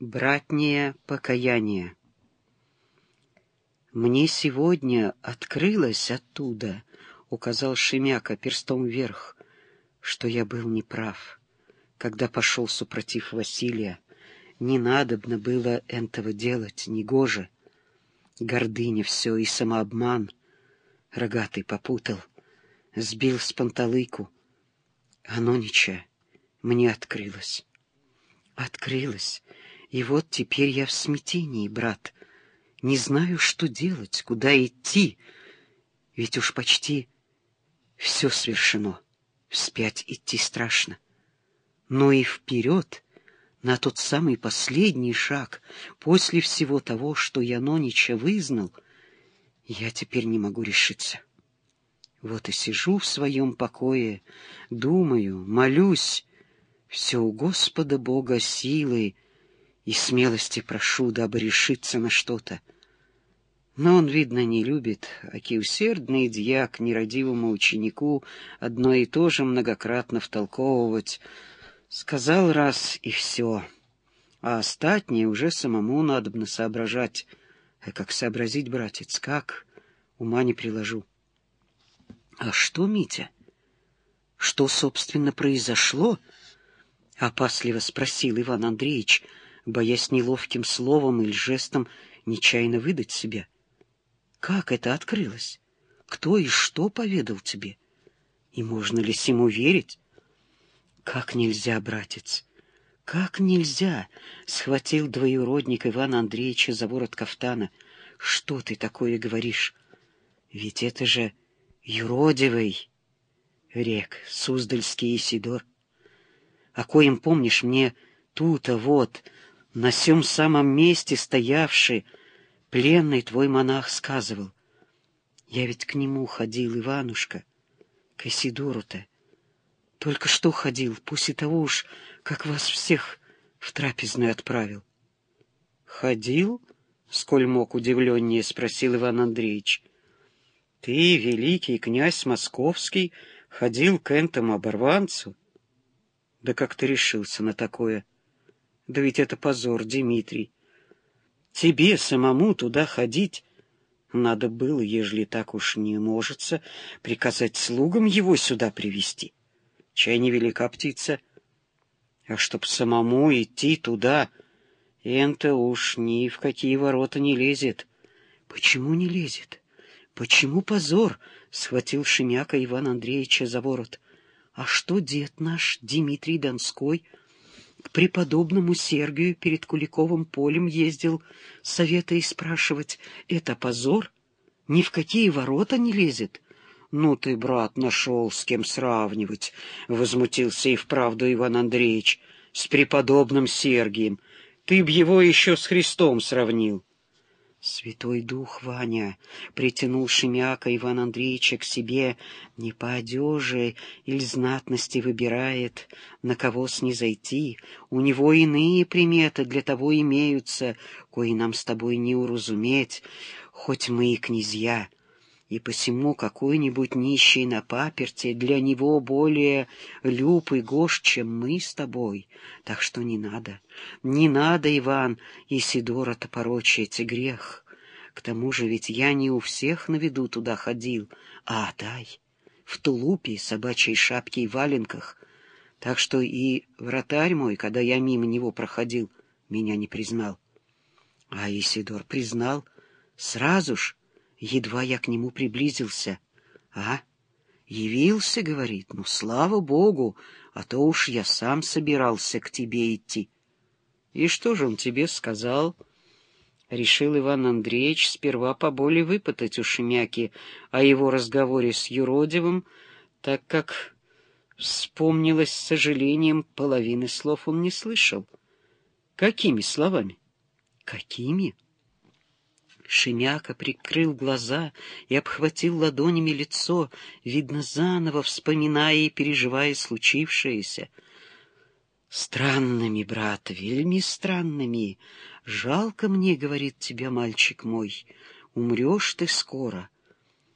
Братнее покаяние. «Мне сегодня открылось оттуда», — указал Шемяка перстом вверх, — «что я был неправ, когда пошел супротив Василия. Не надобно было этого делать, негоже. Гордыня все и самообман. Рогатый попутал, сбил с панталыку. Оно ничего, мне открылось. Открылось, и вот теперь я в смятении, брат. Не знаю, что делать, куда идти, ведь уж почти все свершено. Вспять идти страшно. Но и вперед, на тот самый последний шаг, после всего того, что я Нонича вызнал, я теперь не могу решиться. Вот и сижу в своем покое, думаю, молюсь, все у Господа Бога силы, и смелости прошу, дабы решиться на что-то. Но он, видно, не любит, аки усердный дьяк нерадивому ученику одно и то же многократно втолковывать. Сказал раз и все, а остатнее уже самому надобно соображать. А как сообразить, братец, как? Ума не приложу. А что, Митя? Что, собственно, произошло? — опасливо спросил Иван Андреевич, — боясь неловким словом или жестом нечаянно выдать себя. Как это открылось? Кто и что поведал тебе? И можно ли всему верить? Как нельзя, братец, как нельзя? Схватил двоюродник Ивана Андреевича за ворот кафтана. Что ты такое говоришь? Ведь это же юродивый рек, Суздальский Исидор. О коем, помнишь, мне тут-то вот на сём самом месте стоявший пленный твой монах сказывал. Я ведь к нему ходил, Иванушка, к Исидору-то. Только что ходил, после того уж, как вас всех в трапезную отправил. — Ходил? — сколь мог удивленнее спросил Иван Андреевич. — Ты, великий князь московский, ходил к энтому оборванцу? Да как ты решился на такое? — да ведь это позор, Дмитрий. Тебе самому туда ходить надо было, ежели так уж не можется, приказать слугам его сюда привести. Чай невелика птица. А чтоб самому идти туда, энто уж ни в какие ворота не лезет. Почему не лезет? Почему позор? Схватил Шемяка Иван Андреевича за ворот. А что дед наш, Дмитрий Донской, — преподобному Сергию перед Куликовым полем ездил совета и спрашивать, это позор? Ни в какие ворота не лезет? Ну ты, брат, нашел с кем сравнивать, — возмутился и вправду Иван Андреевич, — с преподобным Сергием. Ты б его еще с Христом сравнил. Святой Дух, Ваня, притянул Шемяка Иван Андреевича к себе, не по одеже или знатности выбирает, на кого снизойти. У него иные приметы для того имеются, кои нам с тобой не уразуметь, хоть мы и князья и посему какой-нибудь нищий на паперте для него более люб и гош, чем мы с тобой. Так что не надо, не надо, Иван, Исидора-то порочить грех. К тому же ведь я не у всех на виду туда ходил, а дай, в тулупе, собачьей шапке и валенках. Так что и вратарь мой, когда я мимо него проходил, меня не признал. А Исидор признал сразу ж, Едва я к нему приблизился. А? Явился, говорит, ну, слава богу, а то уж я сам собирался к тебе идти. И что же он тебе сказал? Решил Иван Андреевич сперва поболее выпытать у Шемяки о его разговоре с Юродивым, так как вспомнилось с сожалением, половины слов он не слышал. Какими словами? Какими? Шемяка прикрыл глаза и обхватил ладонями лицо, видно, заново вспоминая и переживая случившееся. «Странными, брат, вельми странными. Жалко мне, — говорит тебе мальчик мой, — умрешь ты скоро.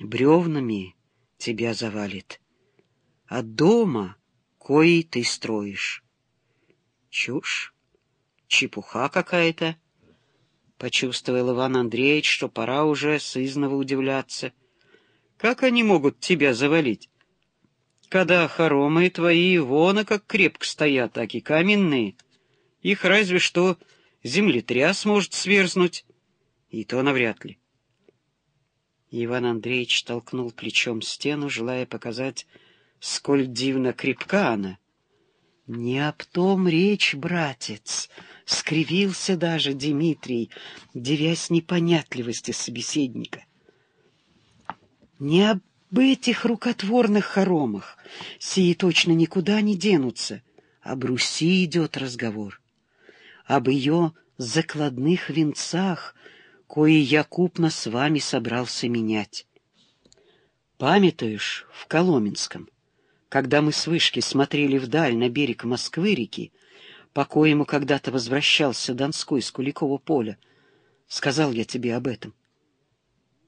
Бревнами тебя завалит. А дома кои ты строишь. Чушь, чепуха какая-то. Почувствовал Иван Андреевич, что пора уже сызново удивляться. Как они могут тебя завалить? Когда хоромы твои вон как крепко стоят, так и каменные. Их разве что землетряс может сверзнуть, и то навряд ли. Иван Андреевич толкнул плечом стену, желая показать, сколь дивно крепка она. — Не об том речь, братец, — скривился даже Дмитрий, девясь непонятливости собеседника. — Не об этих рукотворных хоромах, сии точно никуда не денутся. Об Руси идет разговор, об ее закладных венцах, кои я купно с вами собрался менять. Памятаешь, в Коломенском, когда мы с вышки смотрели вдаль на берег Москвы-реки, по коему когда-то возвращался Донской с Куликова поля, сказал я тебе об этом.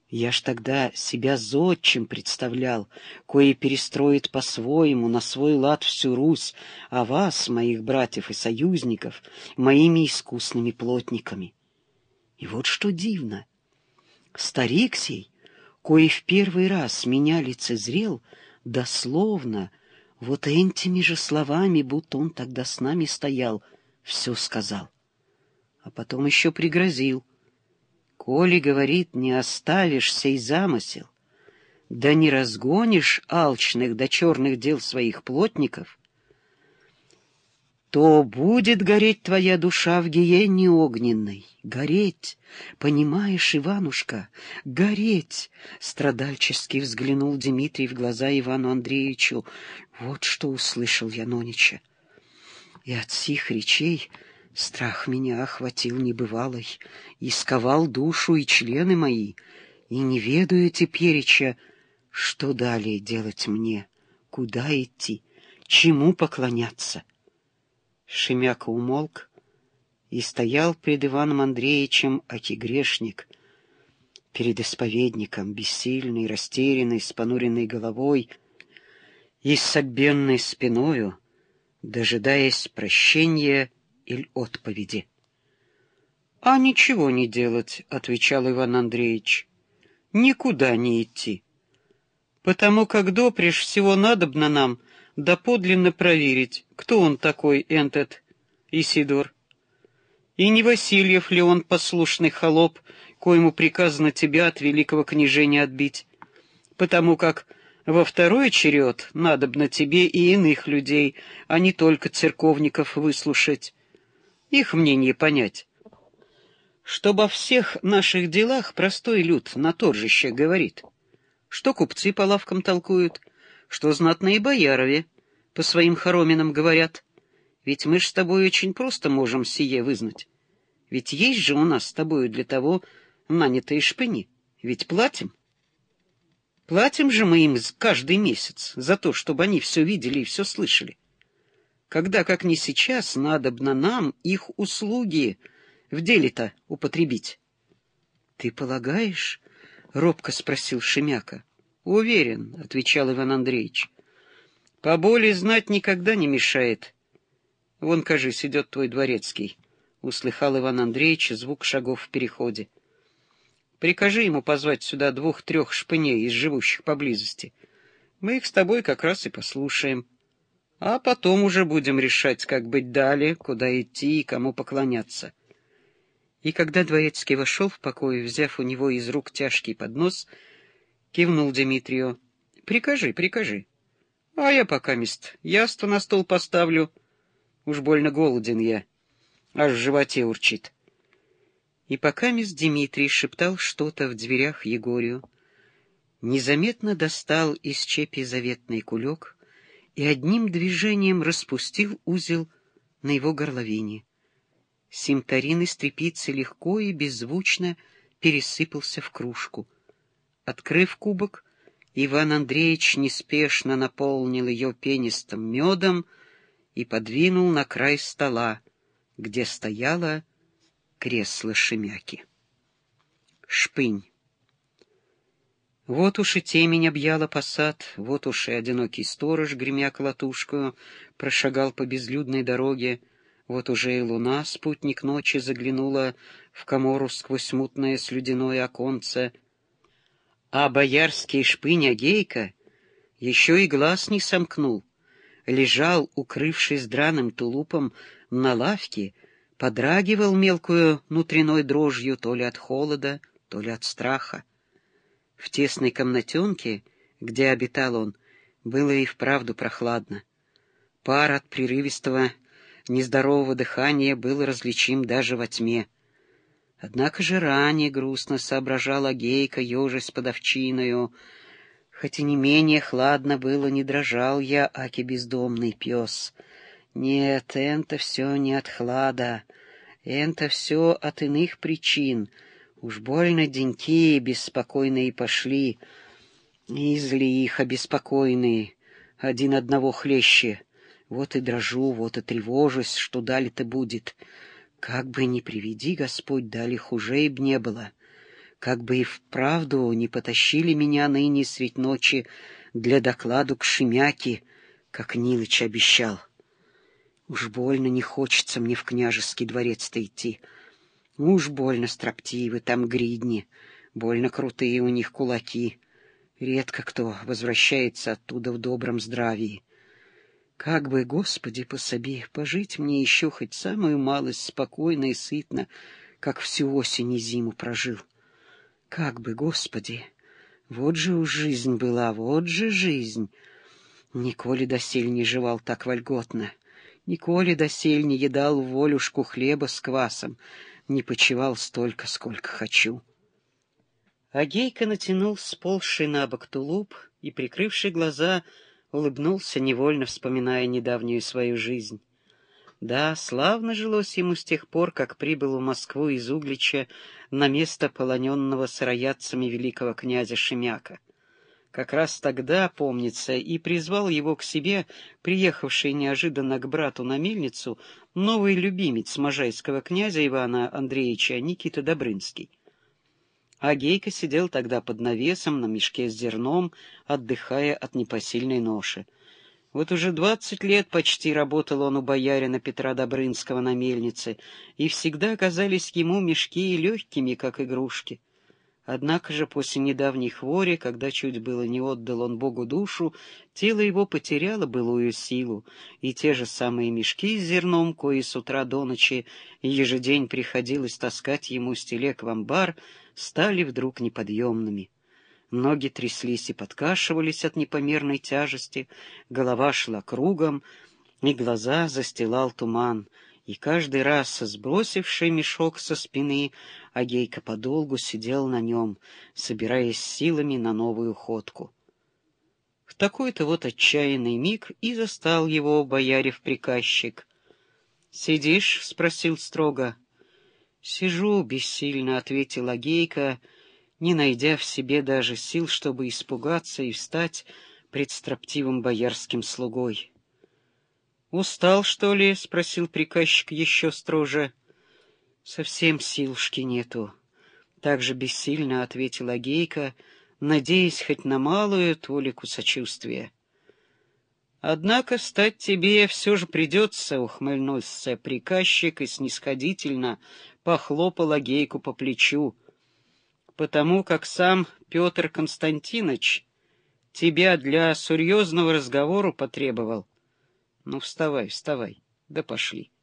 Я ж тогда себя зодчим представлял, кое перестроит по-своему, на свой лад всю Русь, а вас, моих братьев и союзников, моими искусными плотниками. И вот что дивно. Старик сей, кое в первый раз меня лицезрел, дословно, вот этими же словами, будто он тогда с нами стоял, все сказал. А потом еще пригрозил. Коли, говорит, не оставишь сей замысел, да не разгонишь алчных до черных дел своих плотников, то будет гореть твоя душа в гиене огненной. Гореть, понимаешь, Иванушка, гореть! Страдальчески взглянул Дмитрий в глаза Ивану Андреевичу. Вот что услышал я Нонича. И от сих речей страх меня охватил небывалый, и сковал душу и члены мои, и не ведаю тепереча, что далее делать мне, куда идти, чему поклоняться. Шемяка умолк и стоял пред Иваном Андреевичем аки грешник, перед исповедником, бессильный, растерянный, с понуренной головой и с согбенной спиною, дожидаясь прощения или отповеди. — А ничего не делать, — отвечал Иван Андреевич, — никуда не идти, потому как допреж всего надобно нам — доподлинно проверить, кто он такой, этот Исидор. И не Васильев ли он послушный холоп, коему приказано тебя от великого княжения отбить, потому как во второй черед надобно тебе и иных людей, а не только церковников выслушать, их мнение понять. Что о всех наших делах простой люд на торжище говорит, что купцы по лавкам толкуют, что знатные боярове по своим хороминам говорят. Ведь мы ж с тобой очень просто можем сие вызнать. Ведь есть же у нас с тобою для того нанятые шпыни. Ведь платим. Платим же мы им каждый месяц за то, чтобы они все видели и все слышали. Когда, как не сейчас, надобно нам их услуги в деле-то употребить. — Ты полагаешь? — робко спросил Шемяка. Уверен, — отвечал Иван Андреевич. — Поболи знать никогда не мешает. Вон, кажись, идет твой дворецкий, — услыхал Иван Андреевич звук шагов в переходе. Прикажи ему позвать сюда двух-трех шпыней из живущих поблизости. Мы их с тобой как раз и послушаем. А потом уже будем решать, как быть далее, куда идти и кому поклоняться. И когда дворецкий вошел в покой, взяв у него из рук тяжкий поднос, — Кивнул Дмитрию. Прикажи, прикажи. А я пока мест яство на стол поставлю. Уж больно голоден я. Аж в животе урчит. И пока мисс Дмитрий шептал что-то в дверях Егорию, незаметно достал из чепи заветный кулек и одним движением распустил узел на его горловине. Симтарин из тряпицы легко и беззвучно пересыпался в кружку — Открыв кубок, Иван Андреевич неспешно наполнил ее пенистым медом и подвинул на край стола, где стояло кресло Шемяки. Шпынь. Вот уж и темень объяла посад, вот уж и одинокий сторож, гремя колотушкою, прошагал по безлюдной дороге, Вот уже и луна, спутник ночи, заглянула в комору сквозь мутное слюдяное оконце, а боярский шпынь Агейка еще и глаз не сомкнул, лежал, укрывшись драным тулупом, на лавке, подрагивал мелкую внутренной дрожью то ли от холода, то ли от страха. В тесной комнатенке, где обитал он, было и вправду прохладно. Пар от прерывистого, нездорового дыхания был различим даже во тьме. Однако же ранее грустно соображала Гейка, ежась под овчиною. Хоть и не менее хладно было, не дрожал я, аки бездомный пес. Нет, это все не от хлада, это все от иных причин. Уж больно деньки беспокойные пошли, и их обеспокоенные, один одного хлеще. Вот и дрожу, вот и тревожусь, что дали-то будет. Как бы ни приведи, Господь, дали хуже б не было. Как бы и вправду не потащили меня ныне средь ночи для докладу к Шемяке, как Нилыч обещал. Уж больно не хочется мне в княжеский дворец-то идти. Уж больно строптивы там гридни, больно крутые у них кулаки. Редко кто возвращается оттуда в добром здравии. Как бы, Господи, пособи, пожить мне еще хоть самую малость спокойно и сытно, как всю осень и зиму прожил. Как бы, Господи, вот же уж жизнь была, вот же жизнь. Николи досель не жевал так вольготно, Николи досель не едал волюшку хлеба с квасом, не почевал столько, сколько хочу. Агейка натянул сползший на бок тулуп и, прикрывший глаза, улыбнулся, невольно вспоминая недавнюю свою жизнь. Да, славно жилось ему с тех пор, как прибыл в Москву из Углича на место полоненного сыроядцами великого князя Шемяка. Как раз тогда, помнится, и призвал его к себе, приехавший неожиданно к брату на мельницу, новый любимец можайского князя Ивана Андреевича Никита Добрынский. А Гейка сидел тогда под навесом на мешке с зерном, отдыхая от непосильной ноши. Вот уже двадцать лет почти работал он у боярина Петра Добрынского на мельнице, и всегда казались ему мешки легкими, как игрушки. Однако же после недавней хвори, когда чуть было не отдал он Богу душу, тело его потеряло былую силу, и те же самые мешки с зерном, кои с утра до ночи ежедень приходилось таскать ему с телег в амбар, стали вдруг неподъемными. Ноги тряслись и подкашивались от непомерной тяжести, голова шла кругом, и глаза застилал туман, и каждый раз, сбросивший мешок со спины, Агейка подолгу сидел на нем, собираясь силами на новую ходку. В такой-то вот отчаянный миг и застал его боярев-приказчик. — Сидишь? — спросил строго. — Сижу, — бессильно ответил Агейка, не найдя в себе даже сил, чтобы испугаться и встать пред строптивым боярским слугой. «Устал, что ли?» — спросил приказчик еще строже. «Совсем силушки нету», — так же бессильно ответила Гейка, надеясь хоть на малую толику сочувствия. «Однако стать тебе все же придется», — ухмыльнулся приказчик и снисходительно похлопал Агейку по плечу, «потому как сам Петр Константинович тебя для серьезного разговора потребовал». Ну, вставай, вставай, да пошли.